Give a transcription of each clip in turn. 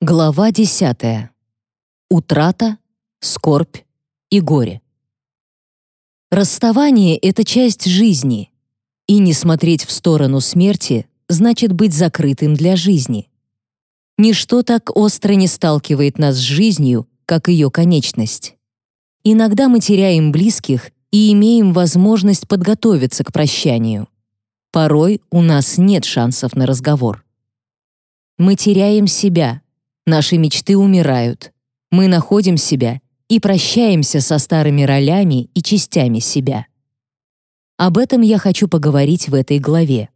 Глава 10. Утрата, скорбь и горе. Расставание — это часть жизни, и не смотреть в сторону смерти значит быть закрытым для жизни. Ничто так остро не сталкивает нас с жизнью, как ее конечность. Иногда мы теряем близких и имеем возможность подготовиться к прощанию. Порой у нас нет шансов на разговор. Мы теряем себя, наши мечты умирают, мы находим себя и прощаемся со старыми ролями и частями себя. Об этом я хочу поговорить в этой главе.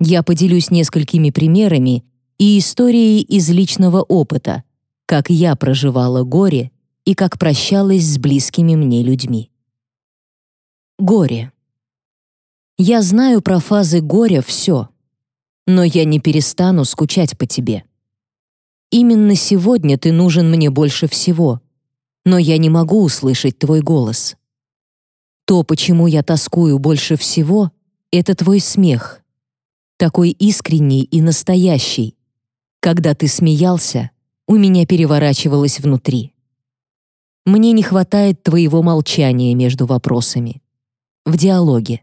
Я поделюсь несколькими примерами и историей из личного опыта, как я проживала горе и как прощалась с близкими мне людьми. Горе. Я знаю про фазы горя все, но я не перестану скучать по тебе. Именно сегодня ты нужен мне больше всего, но я не могу услышать твой голос. То, почему я тоскую больше всего, это твой смех. Такой искренний и настоящий. Когда ты смеялся, у меня переворачивалось внутри. Мне не хватает твоего молчания между вопросами. В диалоге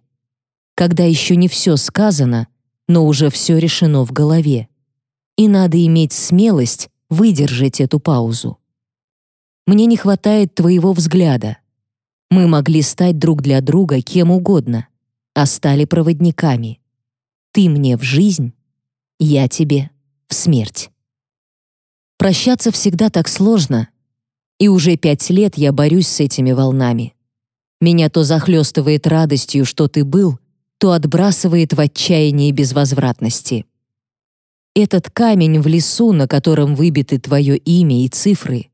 когда еще не все сказано, но уже все решено в голове. И надо иметь смелость выдержать эту паузу. Мне не хватает твоего взгляда. Мы могли стать друг для друга кем угодно, а стали проводниками. Ты мне в жизнь, я тебе в смерть. Прощаться всегда так сложно, и уже пять лет я борюсь с этими волнами. Меня то захлестывает радостью, что ты был, то отбрасывает в отчаянии безвозвратности. Этот камень в лесу, на котором выбиты твое имя и цифры,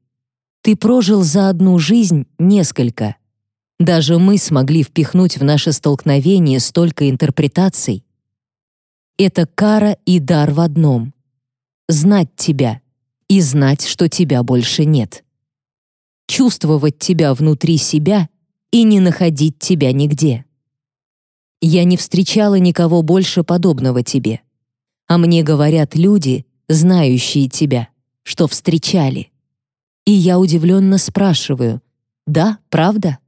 ты прожил за одну жизнь несколько. Даже мы смогли впихнуть в наше столкновение столько интерпретаций. Это кара и дар в одном — знать тебя и знать, что тебя больше нет. Чувствовать тебя внутри себя и не находить тебя нигде. Я не встречала никого больше подобного тебе. А мне говорят люди, знающие тебя, что встречали. И я удивленно спрашиваю, «Да, правда?»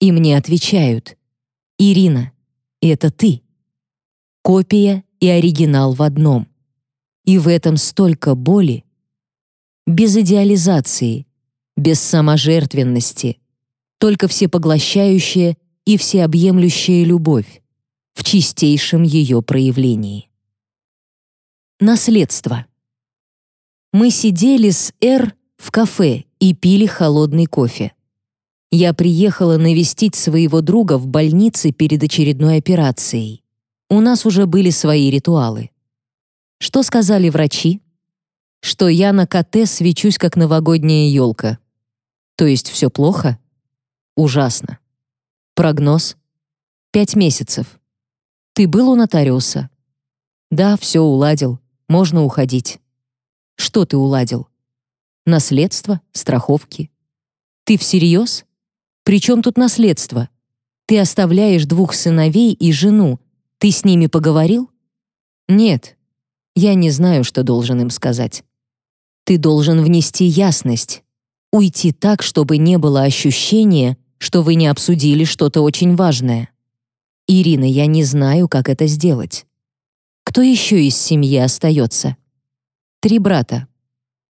И мне отвечают, «Ирина, это ты». Копия и оригинал в одном. И в этом столько боли. Без идеализации, без саможертвенности, только всепоглощающее и всеобъемлющая любовь в чистейшем ее проявлении. Наследство. Мы сидели с Р в кафе и пили холодный кофе. Я приехала навестить своего друга в больнице перед очередной операцией. У нас уже были свои ритуалы. Что сказали врачи? Что я на КТ свечусь, как новогодняя елка. То есть все плохо? Ужасно. Прогноз? Пять месяцев. Ты был у нотариуса? Да, все уладил. Можно уходить. Что ты уладил? Наследство, страховки. Ты всерьез? При чем тут наследство? Ты оставляешь двух сыновей и жену. Ты с ними поговорил? Нет. Я не знаю, что должен им сказать. Ты должен внести ясность. Уйти так, чтобы не было ощущения, что вы не обсудили что-то очень важное. Ирина, я не знаю, как это сделать. Кто еще из семьи остается? Три брата.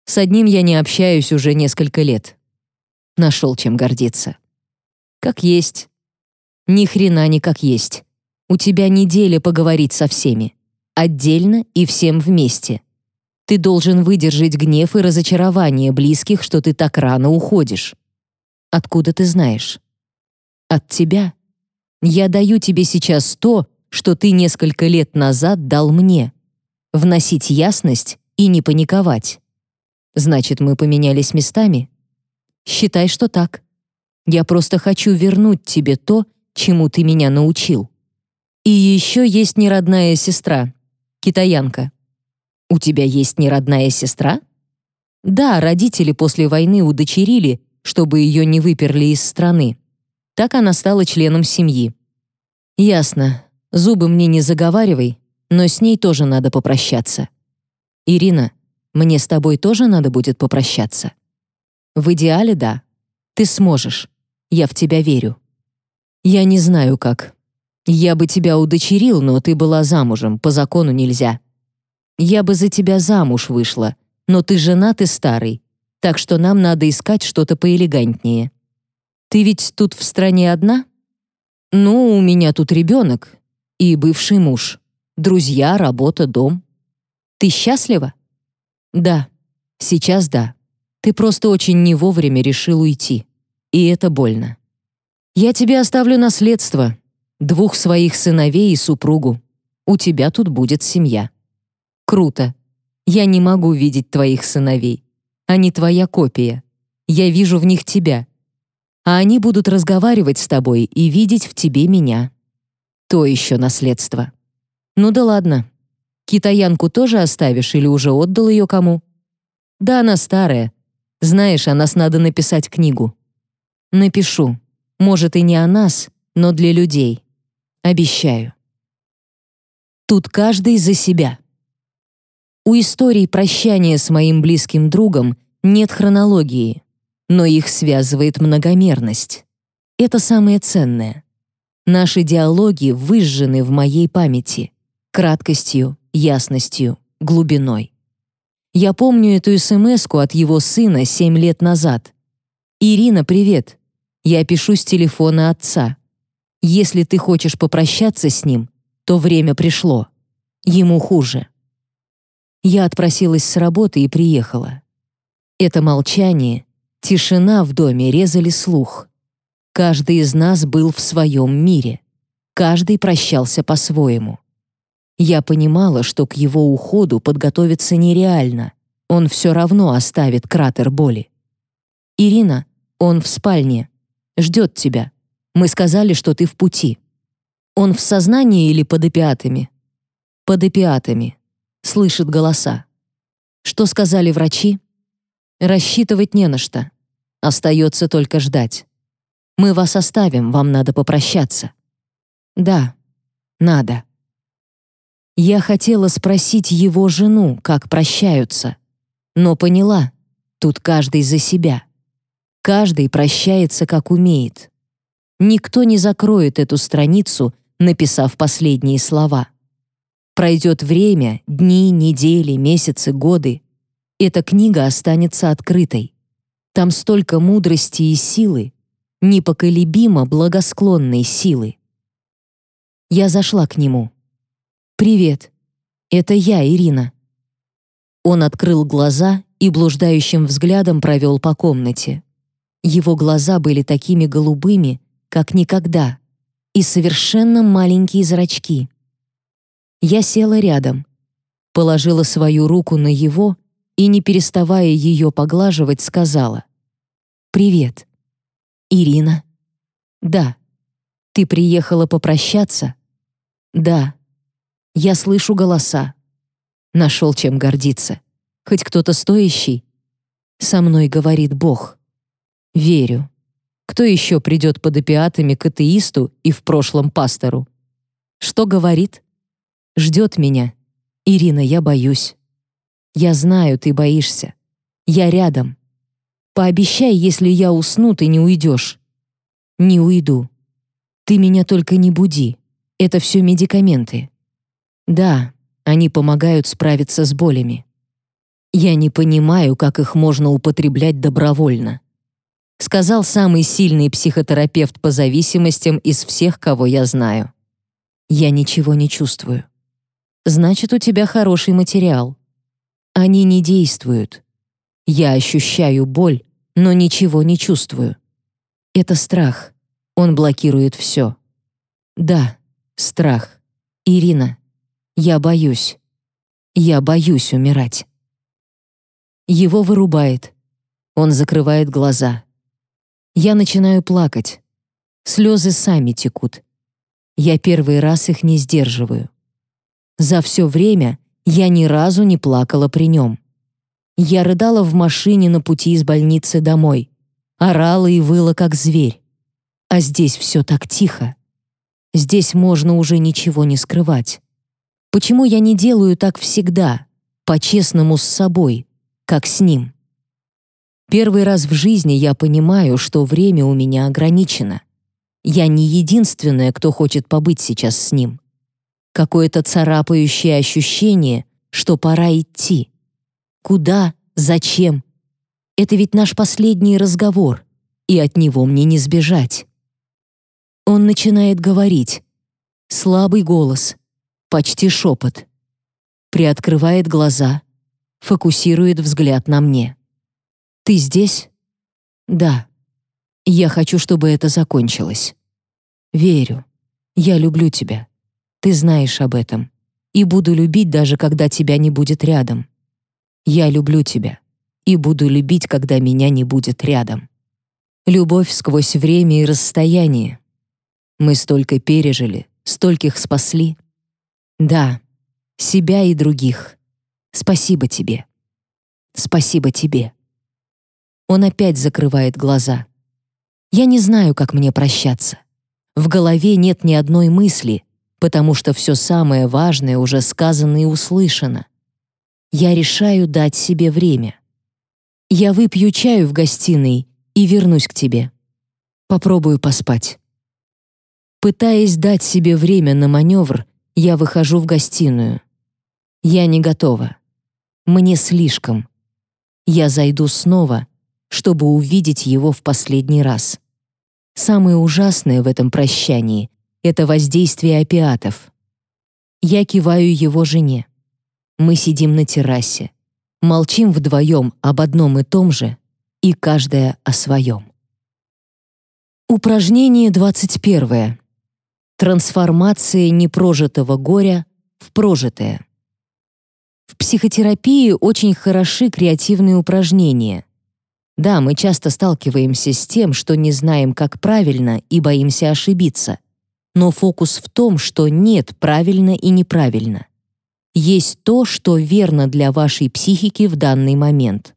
С одним я не общаюсь уже несколько лет. Нашел чем гордиться. Как есть. Ни хрена не как есть. У тебя неделя поговорить со всеми. Отдельно и всем вместе. Ты должен выдержать гнев и разочарование близких, что ты так рано уходишь. Откуда ты знаешь? От тебя. Я даю тебе сейчас то, что ты несколько лет назад дал мне. Вносить ясность и не паниковать. Значит, мы поменялись местами? Считай, что так. Я просто хочу вернуть тебе то, чему ты меня научил. И еще есть неродная сестра, китаянка. У тебя есть неродная сестра? Да, родители после войны удочерили, чтобы ее не выперли из страны. Так она стала членом семьи. Ясно. Зубы мне не заговаривай, но с ней тоже надо попрощаться. Ирина, мне с тобой тоже надо будет попрощаться. В идеале, да. Ты сможешь. Я в тебя верю. Я не знаю как. Я бы тебя удочерил, но ты была замужем, по закону нельзя. Я бы за тебя замуж вышла, но ты женат и старый, так что нам надо искать что-то поэлегантнее. Ты ведь тут в стране одна? Ну, у меня тут ребенок и бывший муж. Друзья, работа, дом. Ты счастлива? Да, сейчас да. Ты просто очень не вовремя решил уйти. И это больно. Я тебе оставлю наследство. Двух своих сыновей и супругу. У тебя тут будет семья. Круто. Я не могу видеть твоих сыновей. Они твоя копия. Я вижу в них тебя. А они будут разговаривать с тобой и видеть в тебе меня. То еще наследство. Ну да ладно. Китаянку тоже оставишь или уже отдал ее кому? Да она старая. Знаешь, о нас надо написать книгу. Напишу. Может, и не о нас, но для людей. Обещаю. Тут каждый за себя. У историй прощания с моим близким другом нет хронологии, но их связывает многомерность. Это самое ценное. Наши диалоги выжжены в моей памяти краткостью, ясностью, глубиной. Я помню эту смс от его сына семь лет назад. «Ирина, привет. Я пишу с телефона отца. Если ты хочешь попрощаться с ним, то время пришло. Ему хуже». Я отпросилась с работы и приехала. Это молчание, тишина в доме резали слух. Каждый из нас был в своем мире. Каждый прощался по-своему. Я понимала, что к его уходу подготовиться нереально. Он все равно оставит кратер боли. «Ирина, он в спальне. Ждет тебя. Мы сказали, что ты в пути. Он в сознании или под опиатами?» «Под опиатами слышит голоса. Что сказали врачи? Рассчитывать не на что. Остается только ждать. Мы вас оставим, вам надо попрощаться. Да, надо. Я хотела спросить его жену, как прощаются, но поняла, тут каждый за себя. Каждый прощается, как умеет. Никто не закроет эту страницу, написав последние слова. Пройдет время, дни, недели, месяцы, годы. Эта книга останется открытой. Там столько мудрости и силы, непоколебимо благосклонной силы. Я зашла к нему. «Привет. Это я, Ирина». Он открыл глаза и блуждающим взглядом провел по комнате. Его глаза были такими голубыми, как никогда, и совершенно маленькие зрачки. Я села рядом, положила свою руку на его и, не переставая ее поглаживать, сказала «Привет». «Ирина?» «Да». «Ты приехала попрощаться?» «Да». «Я слышу голоса». Нашел чем гордиться. Хоть кто-то стоящий. Со мной говорит Бог. Верю. Кто еще придет под опиатами к атеисту и в прошлом пастору? Что говорит? ждет меня. Ирина, я боюсь. Я знаю, ты боишься. Я рядом. Пообещай, если я усну, ты не уйдешь. Не уйду. Ты меня только не буди. Это все медикаменты. Да, они помогают справиться с болями. Я не понимаю, как их можно употреблять добровольно. Сказал самый сильный психотерапевт по зависимостям из всех, кого я знаю. Я ничего не чувствую. Значит, у тебя хороший материал. Они не действуют. Я ощущаю боль, но ничего не чувствую. Это страх. Он блокирует все. Да, страх. Ирина, я боюсь. Я боюсь умирать. Его вырубает. Он закрывает глаза. Я начинаю плакать. Слезы сами текут. Я первый раз их не сдерживаю. За все время я ни разу не плакала при нем. Я рыдала в машине на пути из больницы домой, орала и выла, как зверь. А здесь все так тихо. Здесь можно уже ничего не скрывать. Почему я не делаю так всегда? по-честному с собой, как с ним. Первый раз в жизни я понимаю, что время у меня ограничено. Я не единственная, кто хочет побыть сейчас с ним. Какое-то царапающее ощущение, что пора идти. Куда? Зачем? Это ведь наш последний разговор, и от него мне не сбежать. Он начинает говорить. Слабый голос, почти шепот. Приоткрывает глаза, фокусирует взгляд на мне. «Ты здесь?» «Да. Я хочу, чтобы это закончилось. Верю. Я люблю тебя. Ты знаешь об этом. И буду любить, даже когда тебя не будет рядом. Я люблю тебя. И буду любить, когда меня не будет рядом. Любовь сквозь время и расстояние. Мы столько пережили, стольких спасли. Да, себя и других. Спасибо тебе. Спасибо тебе. Он опять закрывает глаза. Я не знаю, как мне прощаться. В голове нет ни одной мысли, потому что все самое важное уже сказано и услышано. Я решаю дать себе время. Я выпью чаю в гостиной и вернусь к тебе. Попробую поспать. Пытаясь дать себе время на маневр, я выхожу в гостиную. Я не готова. Мне слишком. Я зайду снова, чтобы увидеть его в последний раз. Самое ужасное в этом прощании — это воздействие опиатов. Я киваю его жене. Мы сидим на террасе, молчим вдвоем об одном и том же, и каждая о своем. Упражнение 21. Трансформация непрожитого горя в прожитое. В психотерапии очень хороши креативные упражнения — да, мы часто сталкиваемся с тем, что не знаем, как правильно, и боимся ошибиться. Но фокус в том, что нет правильно и неправильно. Есть то, что верно для вашей психики в данный момент.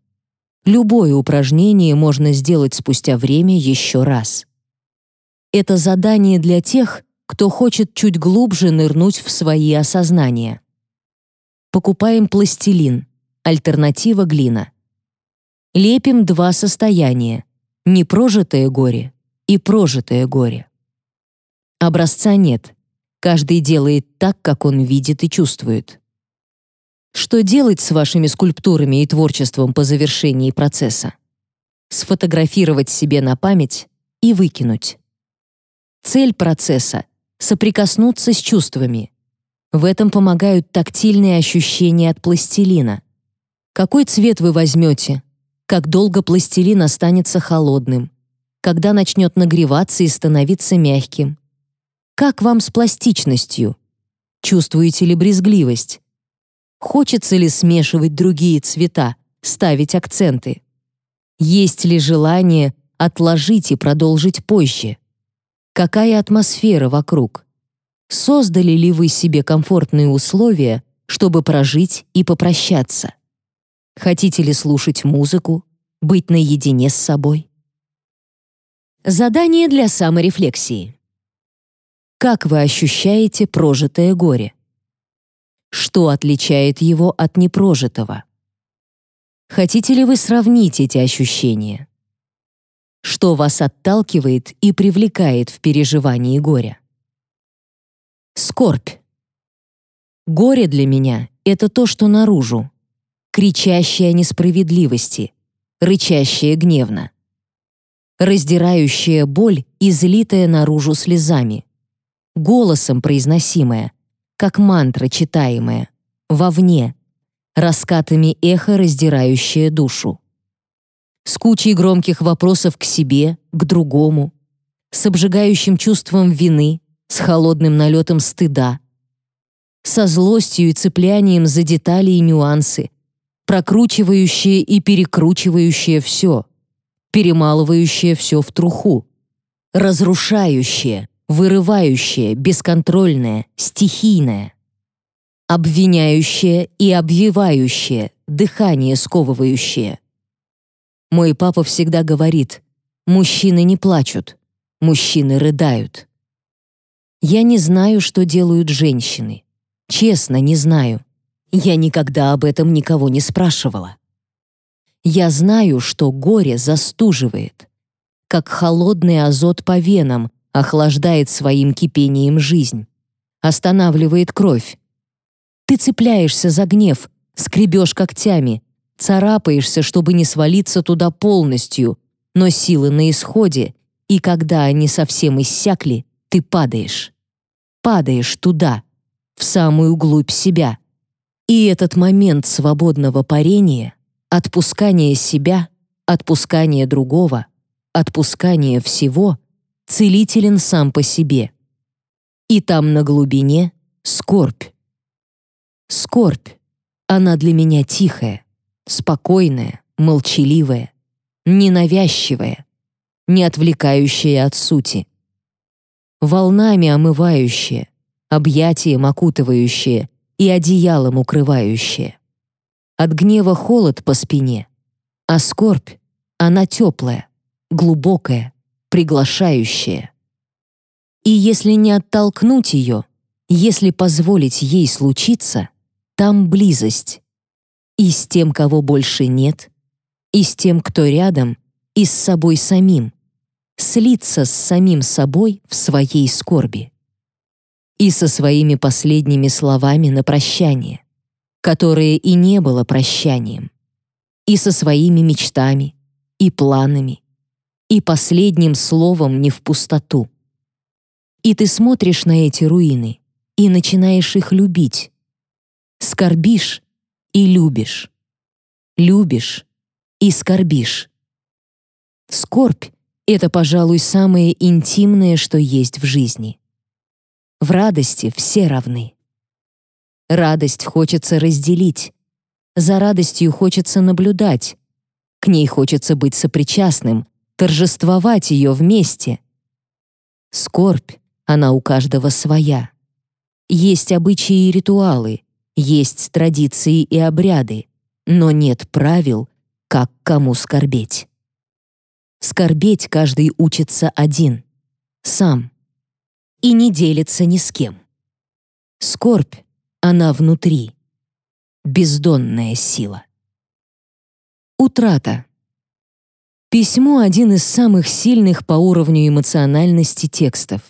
Любое упражнение можно сделать спустя время еще раз. Это задание для тех, кто хочет чуть глубже нырнуть в свои осознания. Покупаем пластилин, альтернатива глина лепим два состояния — непрожитое горе и прожитое горе. Образца нет. Каждый делает так, как он видит и чувствует. Что делать с вашими скульптурами и творчеством по завершении процесса? Сфотографировать себе на память и выкинуть. Цель процесса — соприкоснуться с чувствами. В этом помогают тактильные ощущения от пластилина. Какой цвет вы возьмете, как долго пластилин останется холодным, когда начнет нагреваться и становиться мягким. Как вам с пластичностью? Чувствуете ли брезгливость? Хочется ли смешивать другие цвета, ставить акценты? Есть ли желание отложить и продолжить позже? Какая атмосфера вокруг? Создали ли вы себе комфортные условия, чтобы прожить и попрощаться? Хотите ли слушать музыку, быть наедине с собой? Задание для саморефлексии. Как вы ощущаете прожитое горе? Что отличает его от непрожитого? Хотите ли вы сравнить эти ощущения? Что вас отталкивает и привлекает в переживании горя? Скорбь. Горе для меня — это то, что наружу, кричащая о несправедливости, рычащая гневно. Раздирающая боль, излитая наружу слезами. Голосом произносимая, как мантра читаемая, вовне, раскатами эхо, раздирающее душу. С кучей громких вопросов к себе, к другому, с обжигающим чувством вины, с холодным налетом стыда, со злостью и цеплянием за детали и нюансы, прокручивающее и перекручивающее все, перемалывающее все в труху, разрушающее, вырывающее, бесконтрольное, стихийное, обвиняющее и обвивающее, дыхание сковывающее. Мой папа всегда говорит, мужчины не плачут, мужчины рыдают. Я не знаю, что делают женщины. Честно, не знаю. Я никогда об этом никого не спрашивала. Я знаю, что горе застуживает, как холодный азот по венам охлаждает своим кипением жизнь, останавливает кровь. Ты цепляешься за гнев, скребешь когтями, царапаешься, чтобы не свалиться туда полностью, но силы на исходе, и когда они совсем иссякли, ты падаешь. Падаешь туда, в самую глубь себя. И этот момент свободного парения, отпускания себя, отпускания другого, отпускания всего целителен сам по себе. И там на глубине скорбь. Скорбь, она для меня тихая, спокойная, молчаливая, ненавязчивая, не отвлекающая от сути. Волнами омывающая, объятием окутывающее и одеялом укрывающее. От гнева холод по спине, а скорбь, она теплая, глубокая, приглашающая. И если не оттолкнуть ее, если позволить ей случиться, там близость. И с тем, кого больше нет, и с тем, кто рядом, и с собой самим. Слиться с самим собой в своей скорби и со своими последними словами на прощание, которое и не было прощанием, и со своими мечтами, и планами, и последним словом не в пустоту. И ты смотришь на эти руины и начинаешь их любить. Скорбишь и любишь. Любишь и скорбишь. Скорбь — это, пожалуй, самое интимное, что есть в жизни. В радости все равны. Радость хочется разделить. За радостью хочется наблюдать. К ней хочется быть сопричастным, торжествовать ее вместе. Скорбь, она у каждого своя. Есть обычаи и ритуалы, есть традиции и обряды, но нет правил, как кому скорбеть. Скорбеть каждый учится один, сам и не делится ни с кем. Скорбь, она внутри. Бездонная сила. Утрата. Письмо — один из самых сильных по уровню эмоциональности текстов.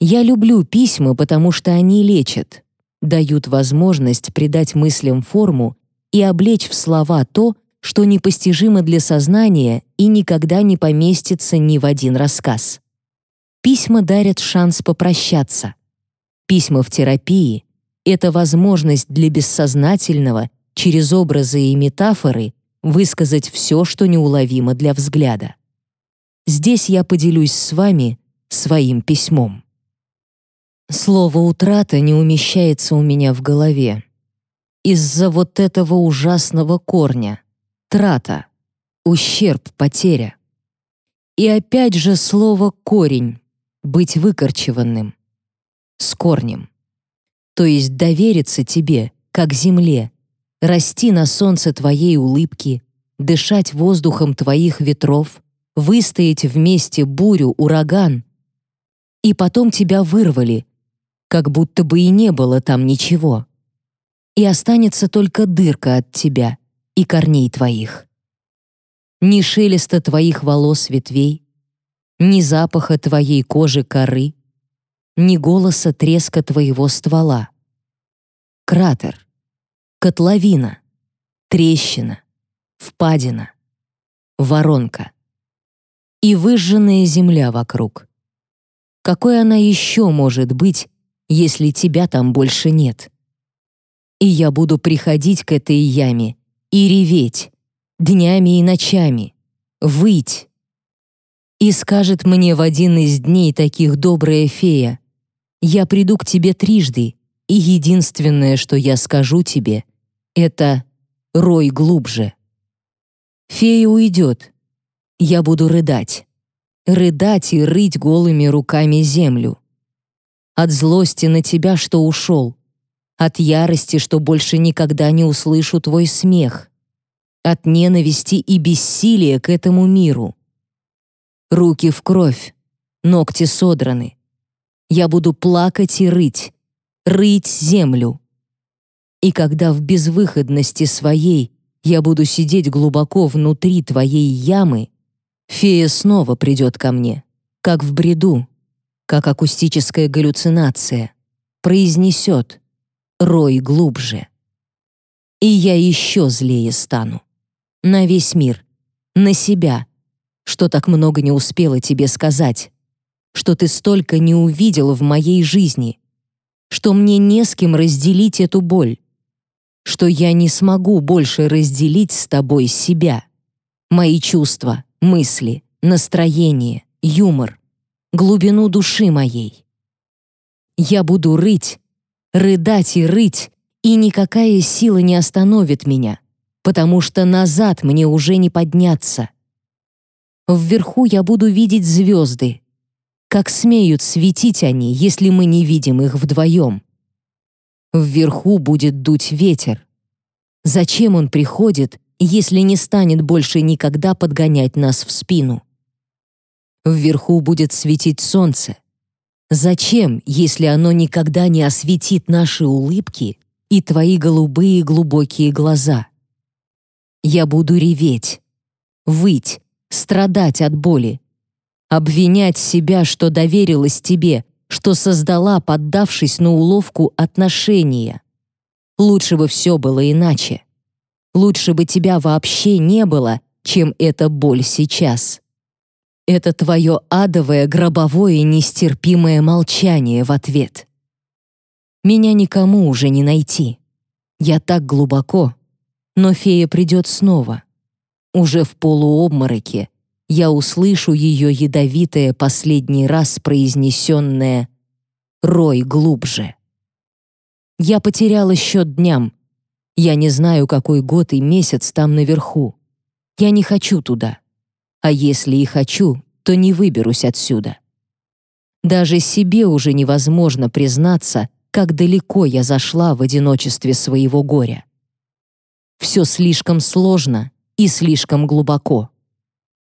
Я люблю письма, потому что они лечат, дают возможность придать мыслям форму и облечь в слова то, что непостижимо для сознания и никогда не поместится ни в один рассказ. Письма дарят шанс попрощаться. Письма в терапии — это возможность для бессознательного через образы и метафоры высказать все, что неуловимо для взгляда. Здесь я поделюсь с вами своим письмом. Слово «утрата» не умещается у меня в голове. Из-за вот этого ужасного корня — трата, ущерб, потеря. И опять же слово «корень», быть выкорчеванным, с корнем. То есть довериться тебе, как земле, расти на солнце твоей улыбки, дышать воздухом твоих ветров, выстоять вместе бурю, ураган. И потом тебя вырвали, как будто бы и не было там ничего. И останется только дырка от тебя и корней твоих. Ни шелеста твоих волос ветвей, ни запаха твоей кожи коры, ни голоса треска твоего ствола. Кратер, котловина, трещина, впадина, воронка и выжженная земля вокруг. Какой она еще может быть, если тебя там больше нет? И я буду приходить к этой яме и реветь днями и ночами, выть, и скажет мне в один из дней таких добрая фея, «Я приду к тебе трижды, и единственное, что я скажу тебе, это «рой глубже». Фея уйдет. Я буду рыдать. Рыдать и рыть голыми руками землю. От злости на тебя, что ушел. От ярости, что больше никогда не услышу твой смех. От ненависти и бессилия к этому миру Руки в кровь, ногти содраны. Я буду плакать и рыть, рыть землю. И когда в безвыходности своей я буду сидеть глубоко внутри твоей ямы, фея снова придет ко мне, как в бреду, как акустическая галлюцинация, произнесет «Рой глубже». И я еще злее стану. На весь мир, на себя, что так много не успела тебе сказать, что ты столько не увидел в моей жизни, что мне не с кем разделить эту боль, что я не смогу больше разделить с тобой себя, мои чувства, мысли, настроение, юмор, глубину души моей. Я буду рыть, рыдать и рыть, и никакая сила не остановит меня, потому что назад мне уже не подняться. Вверху я буду видеть звезды. Как смеют светить они, если мы не видим их вдвоем? Вверху будет дуть ветер. Зачем он приходит, если не станет больше никогда подгонять нас в спину? Вверху будет светить солнце. Зачем, если оно никогда не осветит наши улыбки и твои голубые глубокие глаза? Я буду реветь, выть, страдать от боли, обвинять себя, что доверилась тебе, что создала, поддавшись на уловку отношения. Лучше бы все было иначе. Лучше бы тебя вообще не было, чем эта боль сейчас. Это твое адовое, гробовое, нестерпимое молчание в ответ. Меня никому уже не найти. Я так глубоко. Но фея придет снова. Уже в полуобмороке я услышу ее ядовитое последний раз произнесенное «Рой глубже». Я потеряла счет дням. Я не знаю, какой год и месяц там наверху. Я не хочу туда. А если и хочу, то не выберусь отсюда. Даже себе уже невозможно признаться, как далеко я зашла в одиночестве своего горя. Все слишком сложно и слишком глубоко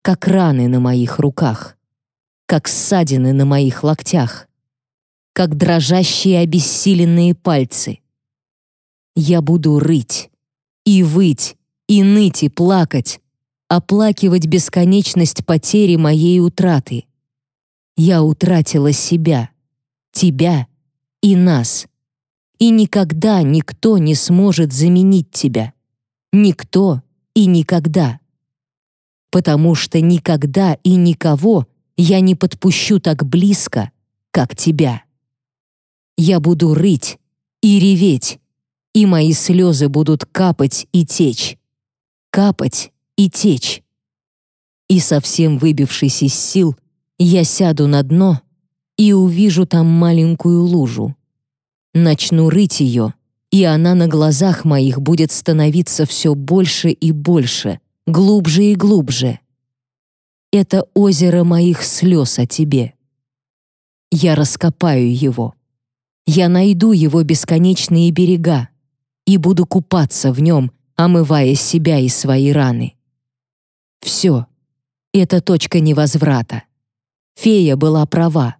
как раны на моих руках, как ссадины на моих локтях, как дрожащие обессиленные пальцы. Я буду рыть и выть, и ныть, и плакать, оплакивать бесконечность потери моей утраты. Я утратила себя, тебя и нас. И никогда никто не сможет заменить тебя. Никто и никогда потому что никогда и никого я не подпущу так близко, как тебя. Я буду рыть и реветь, и мои слезы будут капать и течь, капать и течь. И совсем выбившись из сил, я сяду на дно и увижу там маленькую лужу. Начну рыть ее, и она на глазах моих будет становиться все больше и больше — глубже и глубже. Это озеро моих слез о тебе. Я раскопаю его. Я найду его бесконечные берега и буду купаться в нем, омывая себя и свои раны. Все. Это точка невозврата. Фея была права.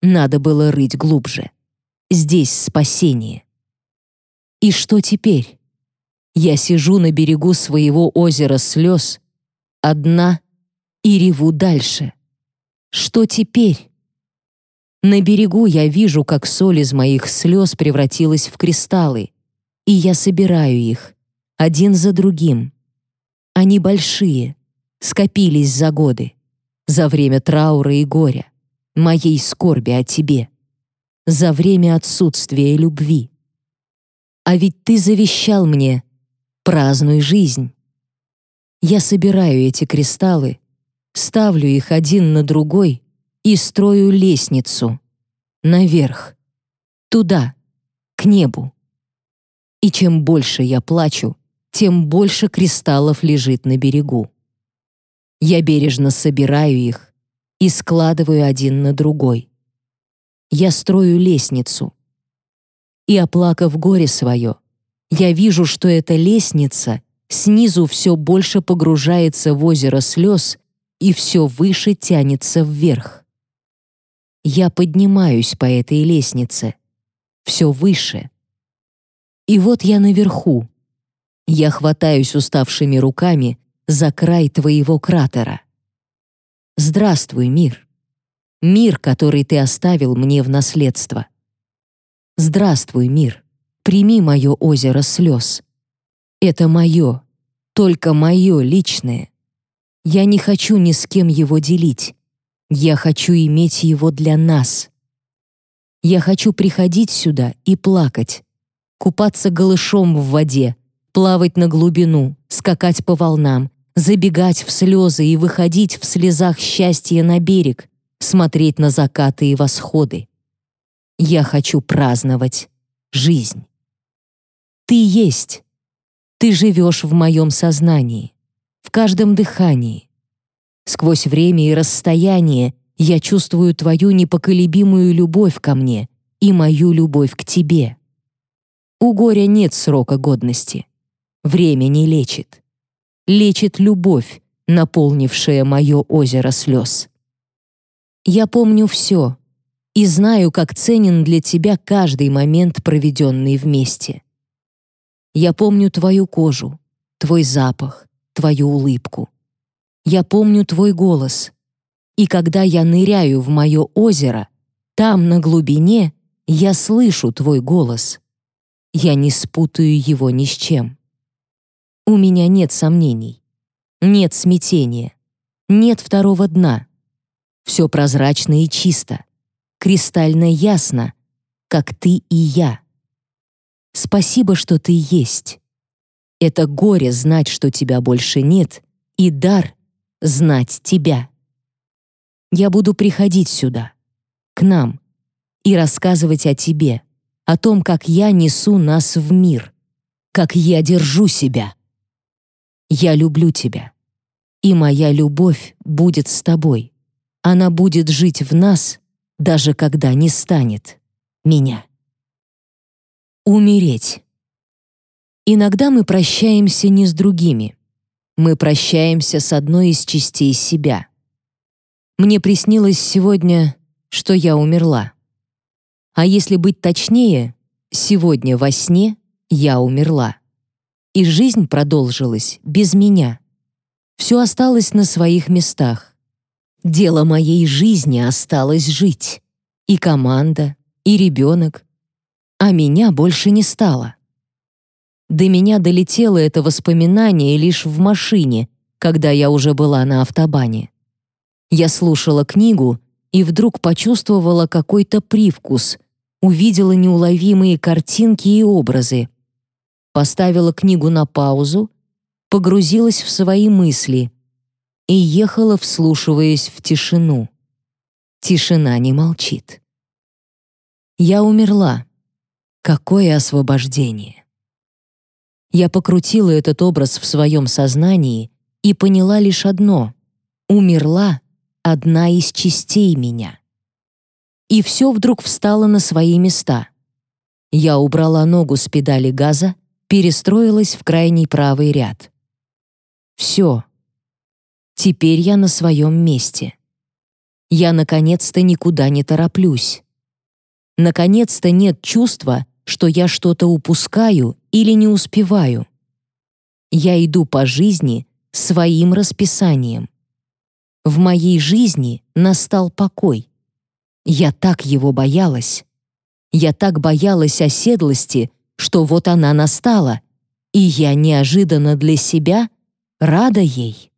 Надо было рыть глубже. Здесь спасение. И что теперь? Я сижу на берегу своего озера слез, одна, и реву дальше. Что теперь? На берегу я вижу, как соль из моих слез превратилась в кристаллы, и я собираю их, один за другим. Они большие, скопились за годы, за время траура и горя, моей скорби о тебе, за время отсутствия любви. А ведь ты завещал мне Празднуй жизнь. Я собираю эти кристаллы, ставлю их один на другой и строю лестницу наверх, туда, к небу. И чем больше я плачу, тем больше кристаллов лежит на берегу. Я бережно собираю их и складываю один на другой. Я строю лестницу. И, оплакав горе свое, я вижу, что эта лестница снизу все больше погружается в озеро слез и все выше тянется вверх. Я поднимаюсь по этой лестнице, все выше. И вот я наверху. Я хватаюсь уставшими руками за край твоего кратера. Здравствуй, мир. Мир, который ты оставил мне в наследство. Здравствуй, мир. Прими мое озеро слез. Это мое, только мое личное. Я не хочу ни с кем его делить. Я хочу иметь его для нас. Я хочу приходить сюда и плакать, купаться голышом в воде, плавать на глубину, скакать по волнам, забегать в слезы и выходить в слезах счастья на берег, смотреть на закаты и восходы. Я хочу праздновать жизнь. Ты есть. Ты живешь в моем сознании, в каждом дыхании. Сквозь время и расстояние я чувствую твою непоколебимую любовь ко мне и мою любовь к тебе. У горя нет срока годности. Время не лечит. Лечит любовь, наполнившая мое озеро слез. Я помню все и знаю, как ценен для тебя каждый момент, проведенный вместе. Я помню твою кожу, твой запах, твою улыбку. Я помню твой голос. И когда я ныряю в мое озеро, там, на глубине, я слышу твой голос. Я не спутаю его ни с чем. У меня нет сомнений, нет смятения, нет второго дна. Все прозрачно и чисто, кристально ясно, как ты и я. Спасибо, что ты есть. Это горе знать, что тебя больше нет, и дар знать тебя. Я буду приходить сюда, к нам, и рассказывать о тебе, о том, как я несу нас в мир, как я держу себя. Я люблю тебя, и моя любовь будет с тобой. Она будет жить в нас, даже когда не станет меня. Умереть. Иногда мы прощаемся не с другими. Мы прощаемся с одной из частей себя. Мне приснилось сегодня, что я умерла. А если быть точнее, сегодня во сне я умерла. И жизнь продолжилась без меня. Все осталось на своих местах. Дело моей жизни осталось жить. И команда, и ребенок. А меня больше не стало. До меня долетело это воспоминание лишь в машине, когда я уже была на автобане. Я слушала книгу и вдруг почувствовала какой-то привкус, увидела неуловимые картинки и образы. Поставила книгу на паузу, погрузилась в свои мысли — и ехала, вслушиваясь в тишину. Тишина не молчит. Я умерла. Какое освобождение! Я покрутила этот образ в своем сознании и поняла лишь одно — умерла одна из частей меня. И все вдруг встало на свои места. Я убрала ногу с педали газа, перестроилась в крайний правый ряд. Все, Теперь я на своем месте. Я наконец-то никуда не тороплюсь. Наконец-то нет чувства, что я что-то упускаю или не успеваю. Я иду по жизни своим расписанием. В моей жизни настал покой. Я так его боялась. Я так боялась оседлости, что вот она настала, и я неожиданно для себя рада ей.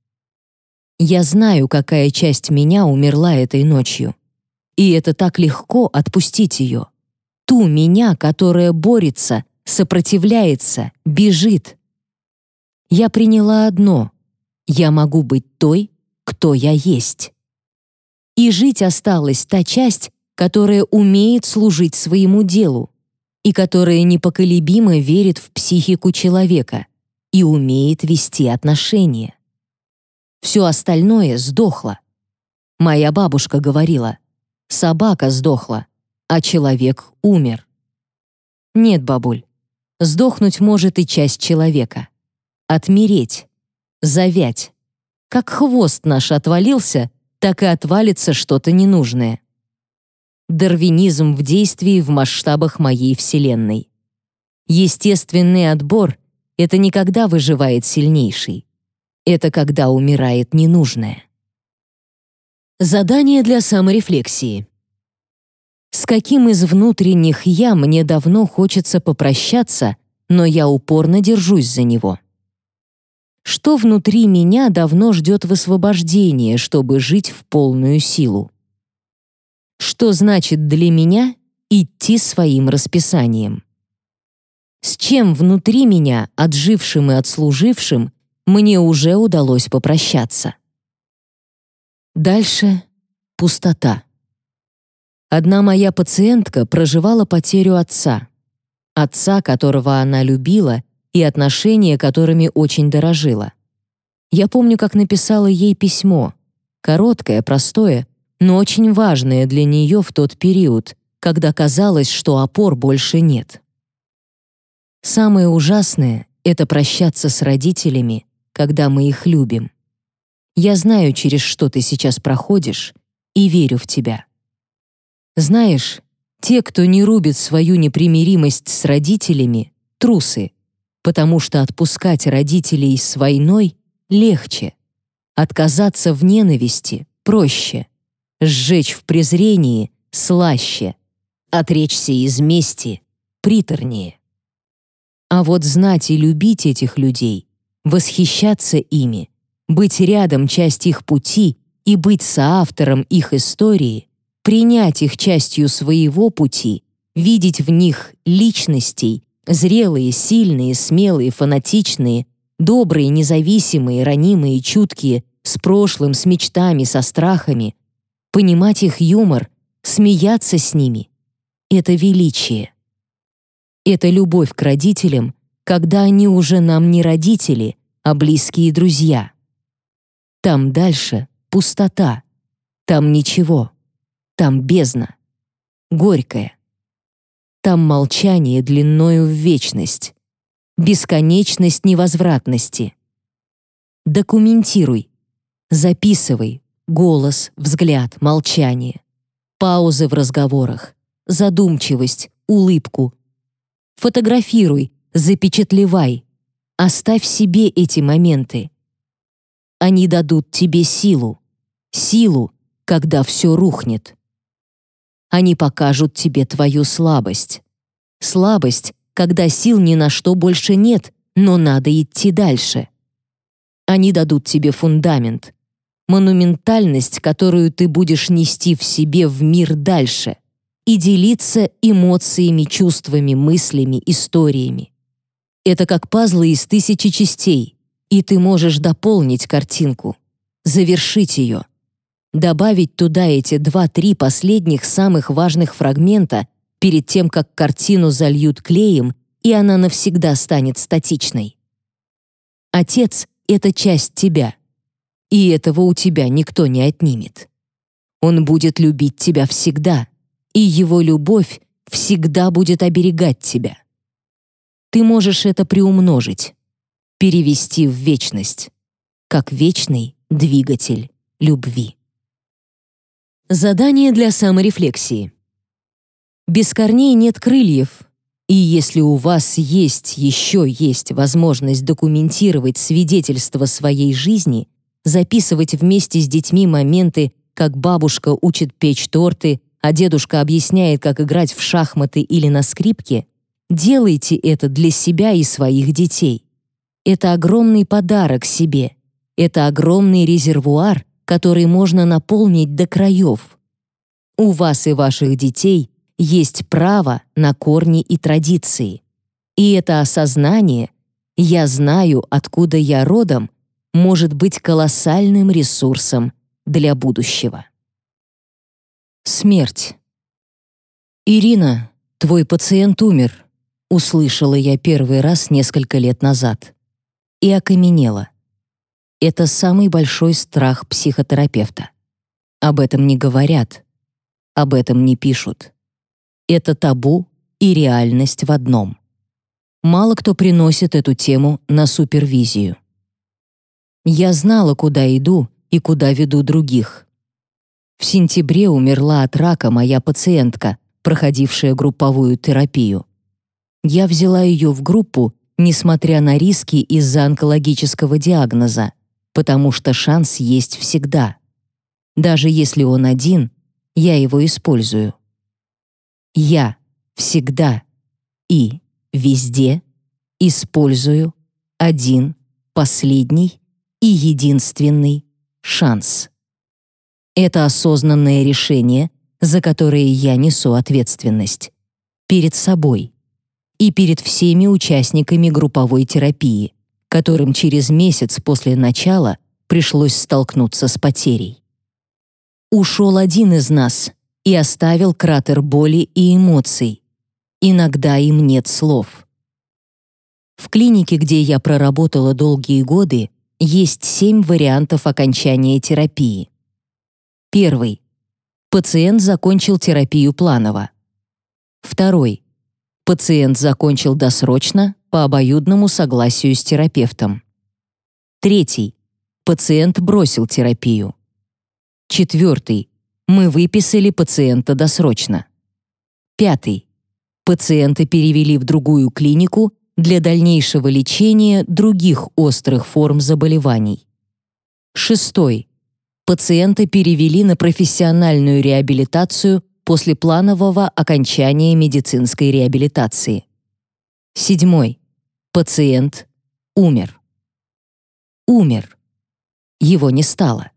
Я знаю, какая часть меня умерла этой ночью. И это так легко отпустить ее. Ту меня, которая борется, сопротивляется, бежит. Я приняла одно. Я могу быть той, кто я есть. И жить осталась та часть, которая умеет служить своему делу и которая непоколебимо верит в психику человека и умеет вести отношения. Все остальное сдохло. Моя бабушка говорила, собака сдохла, а человек умер. Нет, бабуль, сдохнуть может и часть человека. Отмереть, завять. Как хвост наш отвалился, так и отвалится что-то ненужное. Дарвинизм в действии в масштабах моей Вселенной. Естественный отбор — это не когда выживает сильнейший. Это когда умирает ненужное. Задание для саморефлексии. С каким из внутренних «я» мне давно хочется попрощаться, но я упорно держусь за него? Что внутри меня давно ждет высвобождения, чтобы жить в полную силу? Что значит для меня идти своим расписанием? С чем внутри меня, отжившим и отслужившим, мне уже удалось попрощаться? Дальше пустота. Одна моя пациентка проживала потерю отца. Отца, которого она любила и отношения, которыми очень дорожила. Я помню, как написала ей письмо. Короткое, простое, но очень важное для нее в тот период, когда казалось, что опор больше нет. Самое ужасное — это прощаться с родителями, когда мы их любим. Я знаю, через что ты сейчас проходишь, и верю в тебя. Знаешь, те, кто не рубит свою непримиримость с родителями, трусы, потому что отпускать родителей с войной легче. Отказаться в ненависти проще. Сжечь в презрении слаще. Отречься из мести приторнее. А вот знать и любить этих людей, восхищаться ими, быть рядом часть их пути и быть соавтором их истории, принять их частью своего пути, видеть в них личностей, Зрелые, сильные, смелые, фанатичные, добрые, независимые, ранимые, чуткие, с прошлым, с мечтами, со страхами. Понимать их юмор, смеяться с ними — это величие. Это любовь к родителям, когда они уже нам не родители, а близкие друзья. Там дальше пустота, там ничего, там бездна, горькая. Там молчание длиною в вечность. Бесконечность невозвратности. Документируй. Записывай. Голос, взгляд, молчание. Паузы в разговорах. Задумчивость, улыбку. Фотографируй, запечатлевай. Оставь себе эти моменты. Они дадут тебе силу. Силу, когда все рухнет. Они покажут тебе твою слабость. Слабость, когда сил ни на что больше нет, но надо идти дальше. Они дадут тебе фундамент, монументальность, которую ты будешь нести в себе в мир дальше и делиться эмоциями, чувствами, мыслями, историями. Это как пазлы из тысячи частей, и ты можешь дополнить картинку, завершить ее — добавить туда эти два-три последних самых важных фрагмента перед тем, как картину зальют клеем, и она навсегда станет статичной. Отец — это часть тебя, и этого у тебя никто не отнимет. Он будет любить тебя всегда, и его любовь всегда будет оберегать тебя. Ты можешь это приумножить, перевести в вечность, как вечный двигатель любви. Задание для саморефлексии. Без корней нет крыльев, и если у вас есть еще есть возможность документировать свидетельство своей жизни, записывать вместе с детьми моменты, как бабушка учит печь торты, а дедушка объясняет, как играть в шахматы или на скрипке, делайте это для себя и своих детей. Это огромный подарок себе. Это огромный резервуар, который можно наполнить до краев. У вас и ваших детей есть право на корни и традиции. И это осознание «я знаю, откуда я родом» может быть колоссальным ресурсом для будущего. Смерть. «Ирина, твой пациент умер», — услышала я первый раз несколько лет назад. И окаменела. Это самый большой страх психотерапевта. Об этом не говорят, об этом не пишут. Это табу и реальность в одном. Мало кто приносит эту тему на супервизию. Я знала, куда иду и куда веду других. В сентябре умерла от рака моя пациентка, проходившая групповую терапию. Я взяла ее в группу, несмотря на риски из-за онкологического диагноза, потому что шанс есть всегда. Даже если он один, я его использую. Я всегда и везде использую один, последний и единственный шанс. Это осознанное решение, за которое я несу ответственность. Перед собой и перед всеми участниками групповой терапии, которым через месяц после начала пришлось столкнуться с потерей. Ушел один из нас и оставил кратер боли и эмоций. Иногда им нет слов. В клинике, где я проработала долгие годы, есть семь вариантов окончания терапии. Первый. Пациент закончил терапию планово. Второй. Пациент закончил досрочно по обоюдному согласию с терапевтом. Третий. Пациент бросил терапию. Четвертый. Мы выписали пациента досрочно. Пятый. Пациента перевели в другую клинику для дальнейшего лечения других острых форм заболеваний. Шестой. Пациента перевели на профессиональную реабилитацию после планового окончания медицинской реабилитации. Седьмой. Пациент умер. Умер. Его не стало.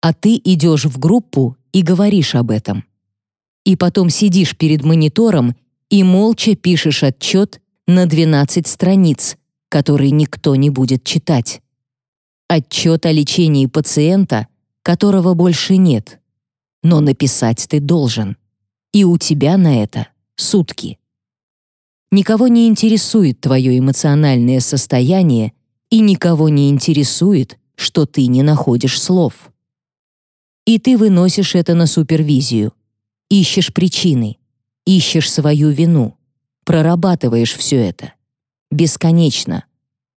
А ты идешь в группу и говоришь об этом. И потом сидишь перед монитором и молча пишешь отчет на 12 страниц, который никто не будет читать. Отчет о лечении пациента, которого больше нет но написать ты должен. И у тебя на это сутки. Никого не интересует твое эмоциональное состояние, и никого не интересует, что ты не находишь слов. И ты выносишь это на супервизию, ищешь причины, ищешь свою вину, прорабатываешь все это. Бесконечно.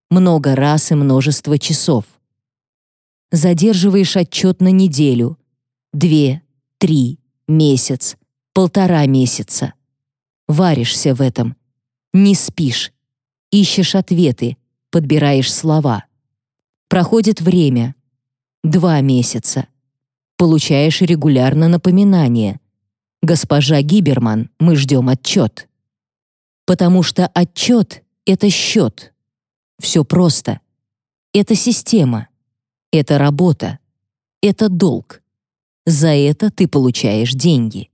Много раз и множество часов. Задерживаешь отчет на неделю, две, три, месяц, полтора месяца. Варишься в этом, не спишь, ищешь ответы, подбираешь слова. Проходит время, два месяца. Получаешь регулярно напоминание. «Госпожа Гиберман, мы ждем отчет». Потому что отчет — это счет. Все просто. Это система. Это работа. Это долг. За это ты получаешь деньги.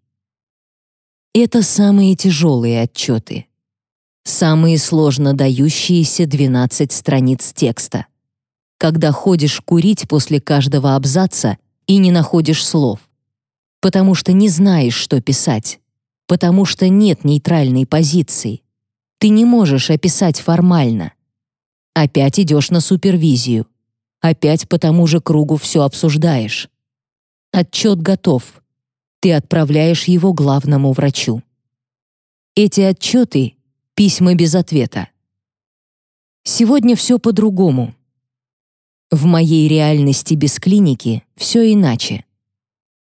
Это самые тяжелые отчеты. Самые сложно дающиеся 12 страниц текста. Когда ходишь курить после каждого абзаца и не находишь слов. Потому что не знаешь, что писать. Потому что нет нейтральной позиции. Ты не можешь описать формально. Опять идешь на супервизию. Опять по тому же кругу все обсуждаешь. Отчет готов. Ты отправляешь его главному врачу. Эти отчеты — письма без ответа. Сегодня все по-другому. В моей реальности без клиники все иначе.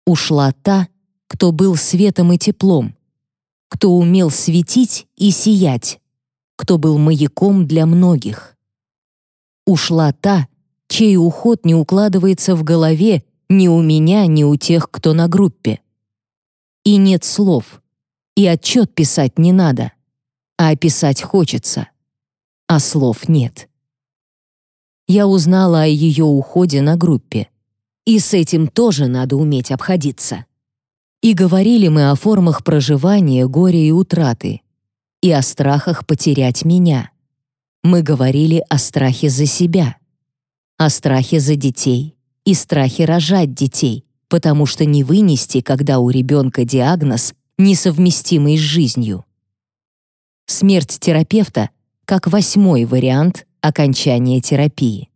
Ушла та, кто был светом и теплом, кто умел светить и сиять, кто был маяком для многих. Ушла та, чей уход не укладывается в голове ни у меня, ни у тех, кто на группе. И нет слов. И отчет писать не надо. А писать хочется. А слов нет. Я узнала о ее уходе на группе. И с этим тоже надо уметь обходиться. И говорили мы о формах проживания горя и утраты. И о страхах потерять меня. Мы говорили о страхе за себя. О страхе за детей и страхе рожать детей, потому что не вынести, когда у ребенка диагноз, несовместимый с жизнью. Смерть терапевта как восьмой вариант окончания терапии.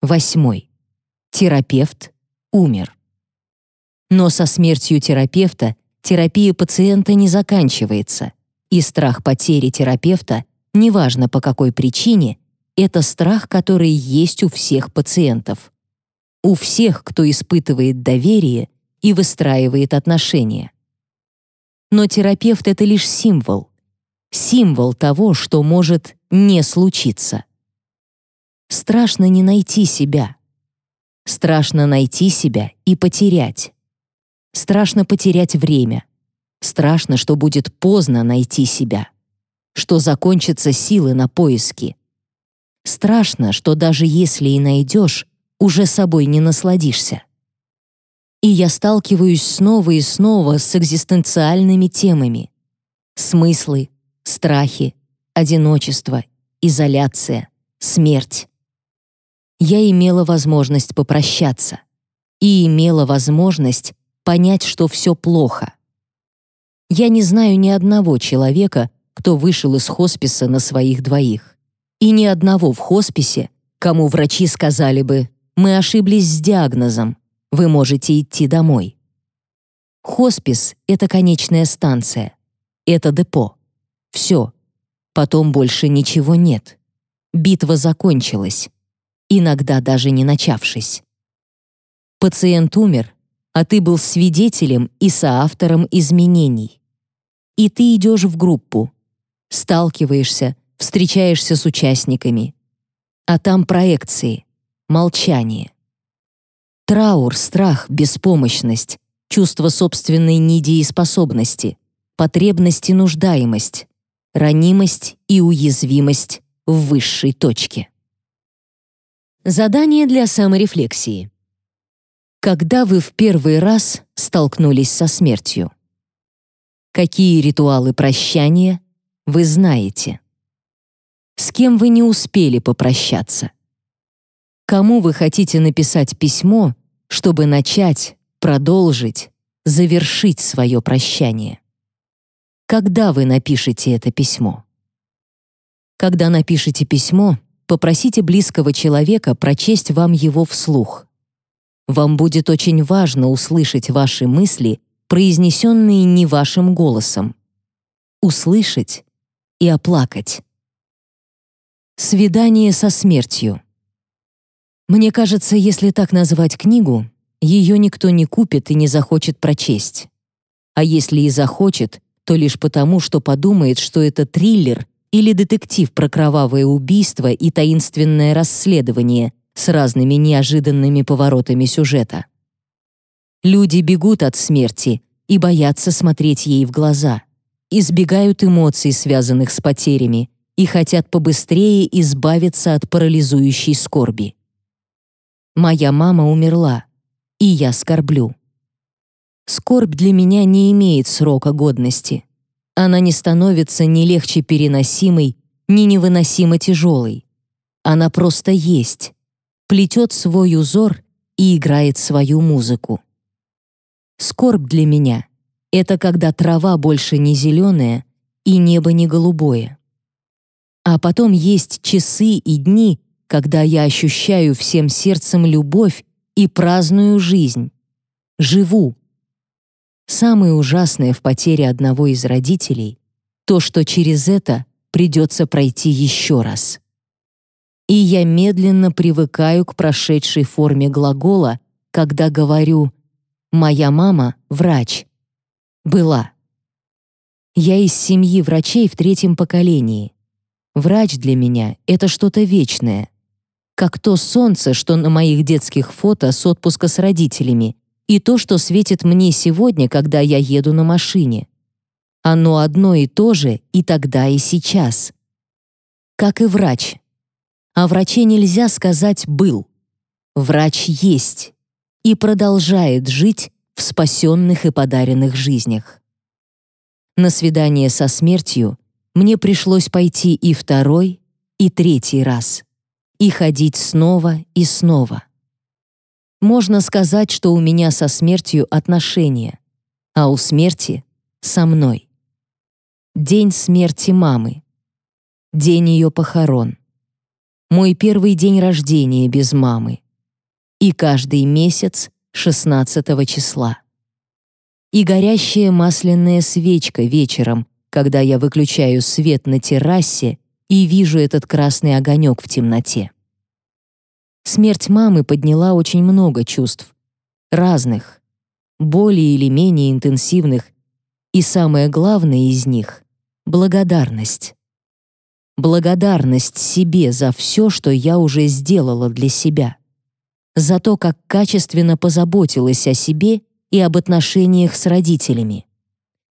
Восьмой. Терапевт умер. Но со смертью терапевта терапия пациента не заканчивается, и страх потери терапевта, неважно по какой причине, это страх, который есть у всех пациентов у всех, кто испытывает доверие и выстраивает отношения. Но терапевт — это лишь символ. Символ того, что может не случиться. Страшно не найти себя. Страшно найти себя и потерять. Страшно потерять время. Страшно, что будет поздно найти себя. Что закончатся силы на поиски. Страшно, что даже если и найдешь, уже собой не насладишься. И я сталкиваюсь снова и снова с экзистенциальными темами. Смыслы, страхи, одиночество, изоляция, смерть. Я имела возможность попрощаться и имела возможность понять, что все плохо. Я не знаю ни одного человека, кто вышел из хосписа на своих двоих. И ни одного в хосписе, кому врачи сказали бы «Мы ошиблись с диагнозом, вы можете идти домой». Хоспис — это конечная станция. Это депо. Все. Потом больше ничего нет. Битва закончилась. Иногда даже не начавшись. Пациент умер, а ты был свидетелем и соавтором изменений. И ты идешь в группу, сталкиваешься, встречаешься с участниками. А там проекции, молчание. Траур, страх, беспомощность, чувство собственной недееспособности, потребность и нуждаемость, ранимость и уязвимость в высшей точке. Задание для саморефлексии. Когда вы в первый раз столкнулись со смертью? Какие ритуалы прощания вы знаете? С кем вы не успели попрощаться? Кому вы хотите написать письмо, чтобы начать, продолжить, завершить свое прощание? Когда вы напишете это письмо? Когда напишете письмо, попросите близкого человека прочесть вам его вслух. Вам будет очень важно услышать ваши мысли, произнесенные не вашим голосом. Услышать и оплакать. Свидание со смертью. Мне кажется, если так назвать книгу, ее никто не купит и не захочет прочесть. А если и захочет, то лишь потому, что подумает, что это триллер или детектив про кровавое убийство и таинственное расследование, с разными неожиданными поворотами сюжета. Люди бегут от смерти и боятся смотреть ей в глаза, избегают эмоций, связанных с потерями, и хотят побыстрее избавиться от парализующей скорби. Моя мама умерла, и я скорблю. Скорбь для меня не имеет срока годности. Она не становится ни легче переносимой, ни невыносимо тяжелой. Она просто есть, плетет свой узор и играет свою музыку. Скорбь для меня — это когда трава больше не зеленая и небо не голубое. А потом есть часы и дни, когда я ощущаю всем сердцем любовь и праздную жизнь. Живу. Самое ужасное в потере одного из родителей — то, что через это придется пройти еще раз и я медленно привыкаю к прошедшей форме глагола, когда говорю «моя мама — врач». Была. Я из семьи врачей в третьем поколении. Врач для меня — это что-то вечное. Как то солнце, что на моих детских фото с отпуска с родителями, и то, что светит мне сегодня, когда я еду на машине. Оно одно и то же и тогда, и сейчас. Как и врач, о враче нельзя сказать «был». Врач есть и продолжает жить в спасенных и подаренных жизнях. На свидание со смертью мне пришлось пойти и второй, и третий раз, и ходить снова и снова. Можно сказать, что у меня со смертью отношения, а у смерти — со мной. День смерти мамы. День ее похорон мой первый день рождения без мамы. И каждый месяц 16 числа. И горящая масляная свечка вечером, когда я выключаю свет на террасе и вижу этот красный огонек в темноте. Смерть мамы подняла очень много чувств. Разных, более или менее интенсивных, и самое главное из них благодарность. Благодарность себе за все, что я уже сделала для себя. За то, как качественно позаботилась о себе и об отношениях с родителями.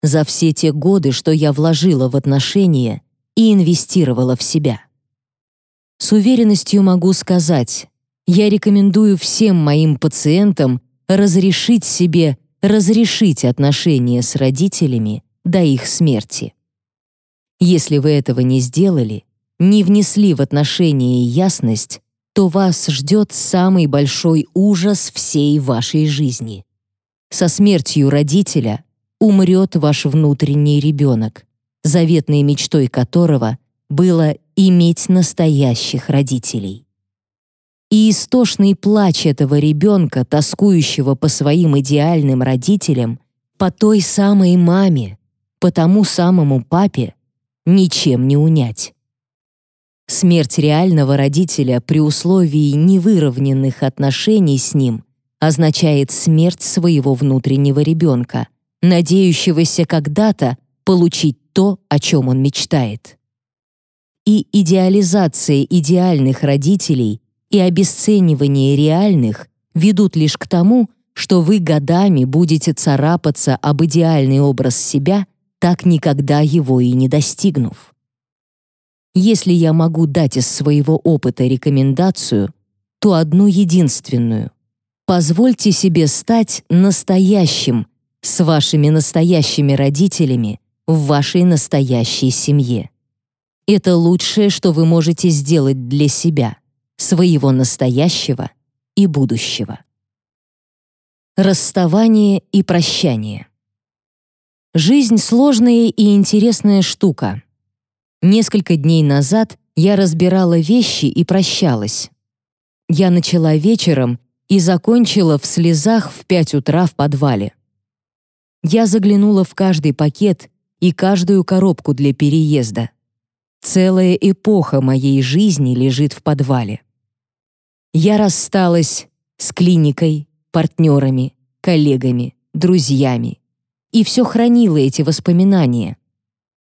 За все те годы, что я вложила в отношения и инвестировала в себя. С уверенностью могу сказать, я рекомендую всем моим пациентам разрешить себе разрешить отношения с родителями до их смерти. Если вы этого не сделали, не внесли в отношения ясность, то вас ждет самый большой ужас всей вашей жизни. Со смертью родителя умрет ваш внутренний ребенок, заветной мечтой которого было иметь настоящих родителей. И истошный плач этого ребенка, тоскующего по своим идеальным родителям, по той самой маме, по тому самому папе, ничем не унять. Смерть реального родителя при условии невыровненных отношений с ним означает смерть своего внутреннего ребенка, надеющегося когда-то получить то, о чем он мечтает. И идеализация идеальных родителей и обесценивание реальных ведут лишь к тому, что вы годами будете царапаться об идеальный образ себя, так никогда его и не достигнув. Если я могу дать из своего опыта рекомендацию, то одну единственную. Позвольте себе стать настоящим с вашими настоящими родителями в вашей настоящей семье. Это лучшее, что вы можете сделать для себя своего настоящего и будущего. Расставание и прощание. Жизнь сложная и интересная штука. Несколько дней назад я разбирала вещи и прощалась. Я начала вечером и закончила в слезах в пять утра в подвале. Я заглянула в каждый пакет и каждую коробку для переезда. Целая эпоха моей жизни лежит в подвале. Я рассталась с клиникой, партнерами, коллегами, друзьями. И все хранила эти воспоминания.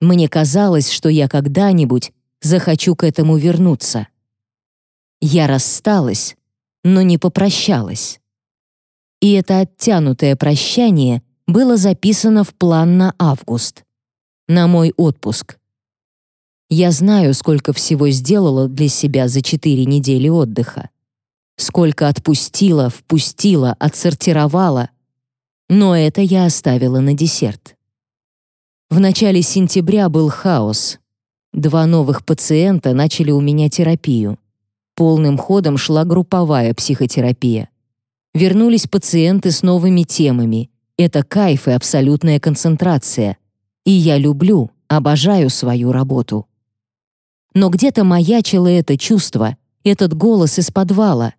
Мне казалось, что я когда-нибудь захочу к этому вернуться. Я рассталась, но не попрощалась. И это оттянутое прощание было записано в план на август, на мой отпуск. Я знаю, сколько всего сделала для себя за четыре недели отдыха сколько отпустила, впустила, отсортировала. Но это я оставила на десерт. В начале сентября был хаос. Два новых пациента начали у меня терапию. Полным ходом шла групповая психотерапия. Вернулись пациенты с новыми темами. Это кайф и абсолютная концентрация. И я люблю, обожаю свою работу. Но где-то маячило это чувство, этот голос из подвала.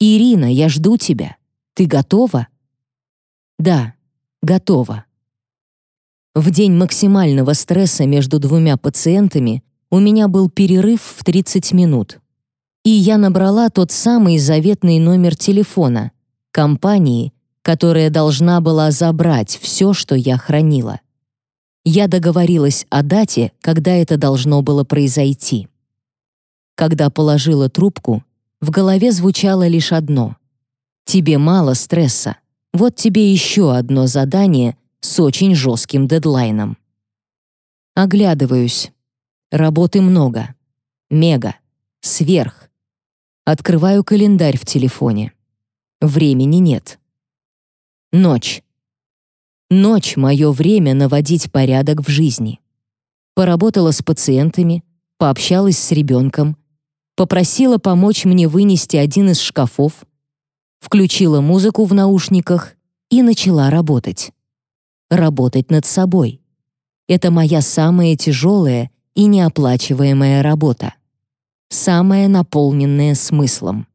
«Ирина, я жду тебя. Ты готова?» «Да, готова». В день максимального стресса между двумя пациентами у меня был перерыв в 30 минут. И я набрала тот самый заветный номер телефона компании, которая должна была забрать все, что я хранила. Я договорилась о дате, когда это должно было произойти. Когда положила трубку, в голове звучало лишь одно. «Тебе мало стресса. Вот тебе еще одно задание с очень жестким дедлайном». Оглядываюсь. Работы много. Мега. Сверх. Открываю календарь в телефоне. Времени нет. Ночь. Ночь — мое время наводить порядок в жизни. Поработала с пациентами, пообщалась с ребенком, попросила помочь мне вынести один из шкафов, включила музыку в наушниках и начала работать. Работать над собой. Это моя самая тяжелая и неоплачиваемая работа. Самая наполненная смыслом.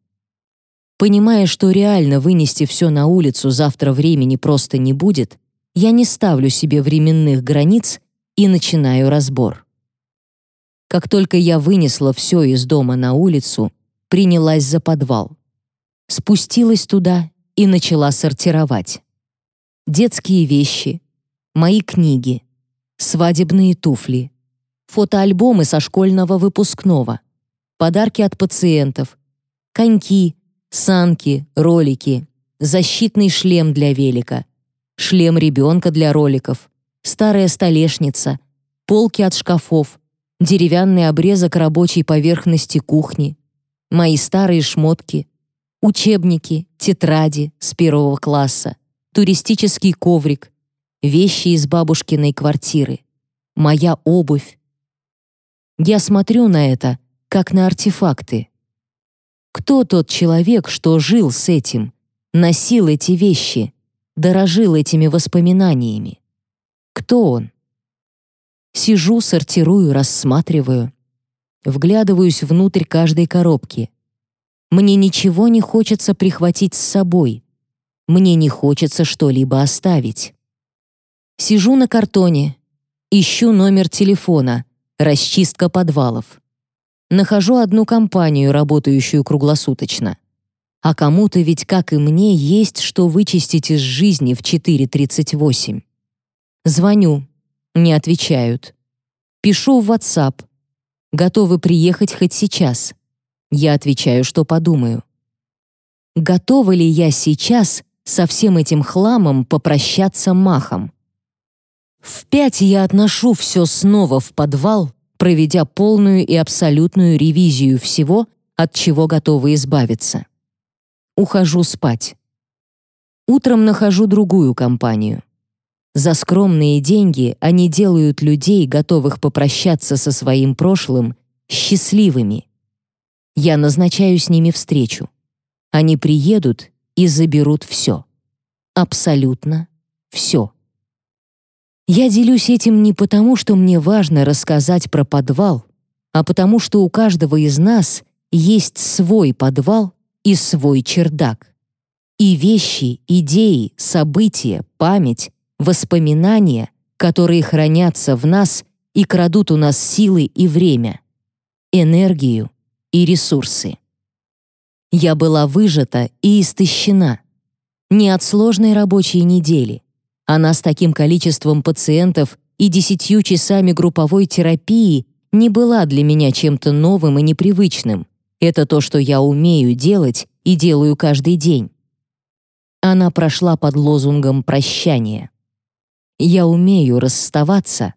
Понимая, что реально вынести все на улицу завтра времени просто не будет, я не ставлю себе временных границ и начинаю разбор. Как только я вынесла все из дома на улицу, принялась за подвал. Спустилась туда и начала сортировать. Детские вещи, мои книги, свадебные туфли, фотоальбомы со школьного выпускного, подарки от пациентов, коньки, санки, ролики, защитный шлем для велика, шлем ребенка для роликов, старая столешница, полки от шкафов, деревянный обрезок рабочей поверхности кухни, мои старые шмотки, учебники, тетради с первого класса, туристический коврик, вещи из бабушкиной квартиры, моя обувь. Я смотрю на это, как на артефакты. Кто тот человек, что жил с этим, носил эти вещи, дорожил этими воспоминаниями? Кто он? Сижу, сортирую, рассматриваю. Вглядываюсь внутрь каждой коробки. Мне ничего не хочется прихватить с собой. Мне не хочется что-либо оставить. Сижу на картоне, ищу номер телефона, расчистка подвалов. Нахожу одну компанию, работающую круглосуточно. А кому-то ведь, как и мне, есть что вычистить из жизни в 4.38. Звоню, не отвечают. Пишу в WhatsApp. Готовы приехать хоть сейчас. Я отвечаю, что подумаю. Готова ли я сейчас со всем этим хламом попрощаться махом? В пять я отношу все снова в подвал, проведя полную и абсолютную ревизию всего, от чего готова избавиться. Ухожу спать. Утром нахожу другую компанию. За скромные деньги они делают людей, готовых попрощаться со своим прошлым, счастливыми. Я назначаю с ними встречу. Они приедут и заберут все. Абсолютно все. Я делюсь этим не потому, что мне важно рассказать про подвал, а потому что у каждого из нас есть свой подвал и свой чердак. И вещи, идеи, события, память воспоминания, которые хранятся в нас и крадут у нас силы и время, энергию и ресурсы. Я была выжата и истощена. Не от сложной рабочей недели. Она с таким количеством пациентов и десятью часами групповой терапии не была для меня чем-то новым и непривычным. Это то, что я умею делать и делаю каждый день. Она прошла под лозунгом прощания. Я умею расставаться,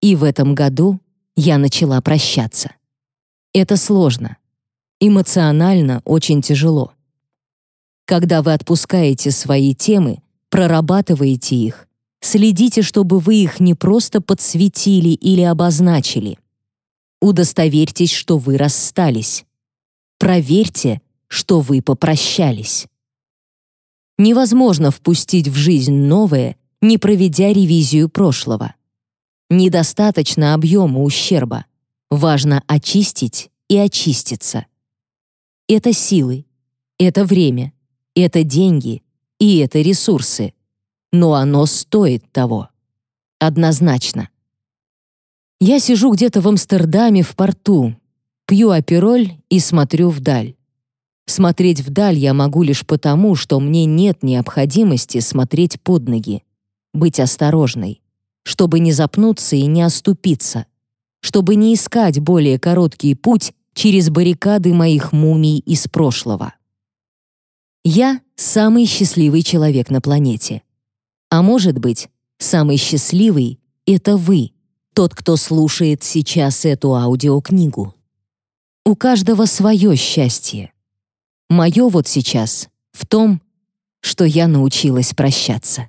и в этом году я начала прощаться. Это сложно. Эмоционально очень тяжело. Когда вы отпускаете свои темы, прорабатываете их, следите, чтобы вы их не просто подсветили или обозначили. Удостоверьтесь, что вы расстались. Проверьте, что вы попрощались. Невозможно впустить в жизнь новое, не проведя ревизию прошлого. Недостаточно объема ущерба. Важно очистить и очиститься. Это силы, это время, это деньги и это ресурсы. Но оно стоит того. Однозначно. Я сижу где-то в Амстердаме в порту, пью апероль и смотрю вдаль. Смотреть вдаль я могу лишь потому, что мне нет необходимости смотреть под ноги быть осторожной, чтобы не запнуться и не оступиться, чтобы не искать более короткий путь через баррикады моих мумий из прошлого. Я самый счастливый человек на планете. А может быть, самый счастливый — это вы, тот, кто слушает сейчас эту аудиокнигу. У каждого свое счастье. Мое вот сейчас в том, что я научилась прощаться.